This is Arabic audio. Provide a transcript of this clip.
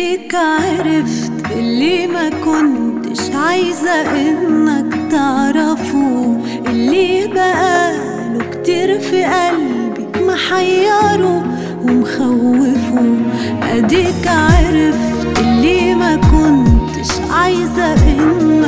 بيك عرفت اللي ما كنتش عايزة إنك تعرفه. اللي بقاله كتير في قلبي محيره ومخوفه. أديك عرفت اللي ما كنتش عايزة إنك